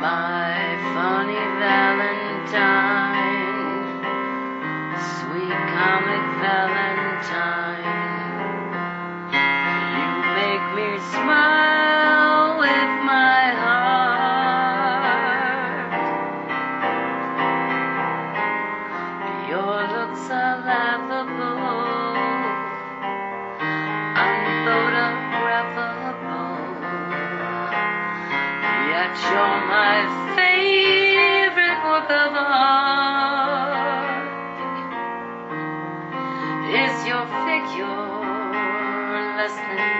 my funny Valentine, sweet comic Valentine. You make me smile with my heart. Your looks are laughable. But you're my favorite work of art. Is your figure less than